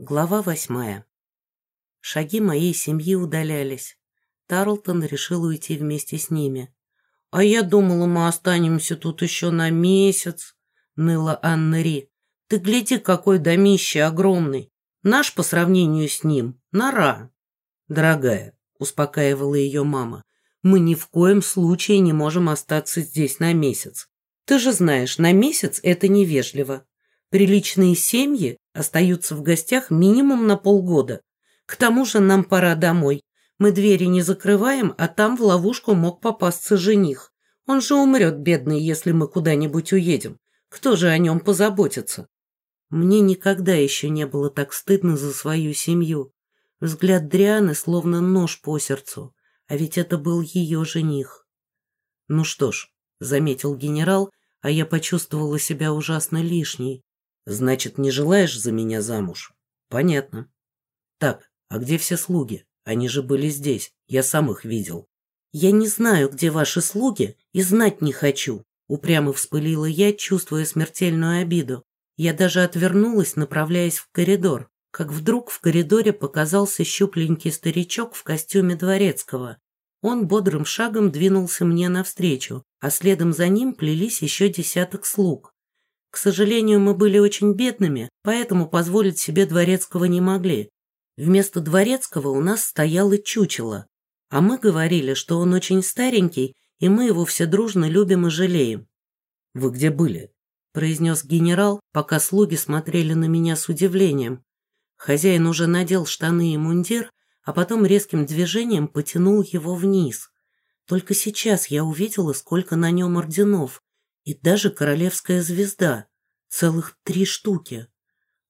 Глава восьмая. Шаги моей семьи удалялись. Тарлтон решил уйти вместе с ними. «А я думала, мы останемся тут еще на месяц», — ныла Анна Ри. «Ты гляди, какой домище огромный. Наш по сравнению с ним — нора». «Дорогая», — успокаивала ее мама, «мы ни в коем случае не можем остаться здесь на месяц. Ты же знаешь, на месяц это невежливо. Приличные семьи остаются в гостях минимум на полгода. К тому же нам пора домой. Мы двери не закрываем, а там в ловушку мог попасться жених. Он же умрет, бедный, если мы куда-нибудь уедем. Кто же о нем позаботится? Мне никогда еще не было так стыдно за свою семью. Взгляд Дрианы словно нож по сердцу, а ведь это был ее жених. Ну что ж, заметил генерал, а я почувствовала себя ужасно лишней. Значит, не желаешь за меня замуж? Понятно. Так, а где все слуги? Они же были здесь, я сам их видел. Я не знаю, где ваши слуги, и знать не хочу. Упрямо вспылила я, чувствуя смертельную обиду. Я даже отвернулась, направляясь в коридор, как вдруг в коридоре показался щупленький старичок в костюме дворецкого. Он бодрым шагом двинулся мне навстречу, а следом за ним плелись еще десяток слуг. К сожалению, мы были очень бедными, поэтому позволить себе дворецкого не могли. Вместо дворецкого у нас стояло чучело, а мы говорили, что он очень старенький, и мы его все дружно любим и жалеем. «Вы где были?» – произнес генерал, пока слуги смотрели на меня с удивлением. Хозяин уже надел штаны и мундир, а потом резким движением потянул его вниз. Только сейчас я увидела, сколько на нем орденов, и даже королевская звезда. Целых три штуки.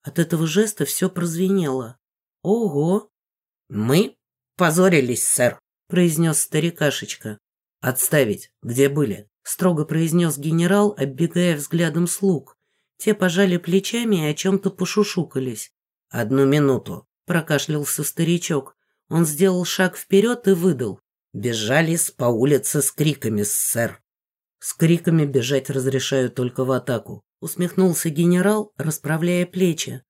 От этого жеста все прозвенело. Ого! Мы позорились, сэр, произнес старикашечка. Отставить, где были? Строго произнес генерал, оббегая взглядом слуг. Те пожали плечами и о чем-то пошушукались. «Одну минуту», — прокашлялся старичок. Он сделал шаг вперед и выдал. «Бежали по улице с криками, сэр. С криками бежать разрешают только в атаку. Усмехнулся генерал, расправляя плечи.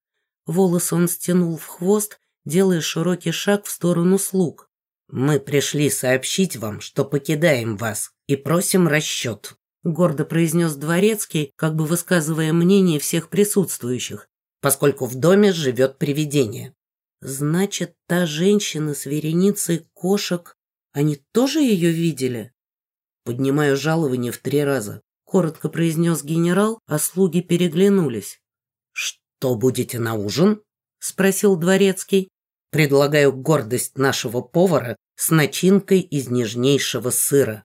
Волосы он стянул в хвост, делая широкий шаг в сторону слуг. «Мы пришли сообщить вам, что покидаем вас и просим расчет», гордо произнес дворецкий, как бы высказывая мнение всех присутствующих, поскольку в доме живет привидение. «Значит, та женщина с вереницей кошек, они тоже ее видели?» Поднимаю жалование в три раза», — коротко произнес генерал, а слуги переглянулись. «Что будете на ужин?» — спросил дворецкий. «Предлагаю гордость нашего повара с начинкой из нежнейшего сыра».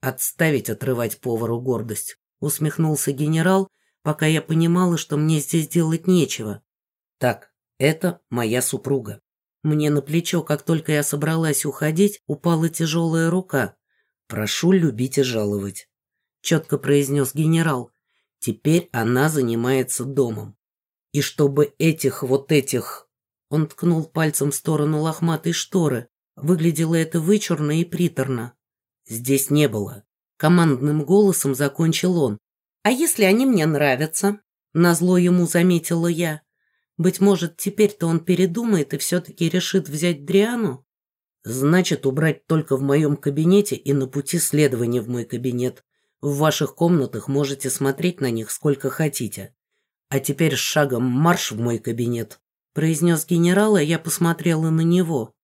«Отставить отрывать повару гордость», — усмехнулся генерал, пока я понимала, что мне здесь делать нечего. «Так, это моя супруга». Мне на плечо, как только я собралась уходить, упала тяжелая рука. «Прошу любить и жаловать», — четко произнес генерал. «Теперь она занимается домом. И чтобы этих вот этих...» Он ткнул пальцем в сторону лохматой шторы. Выглядело это вычурно и приторно. «Здесь не было». Командным голосом закончил он. «А если они мне нравятся?» Назло ему заметила я. «Быть может, теперь-то он передумает и все-таки решит взять Дриану?» Значит, убрать только в моем кабинете и на пути следования в мой кабинет. В ваших комнатах можете смотреть на них сколько хотите. А теперь шагом марш в мой кабинет, произнес генерал, а я посмотрела на него.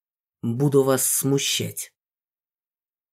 Буду вас смущать.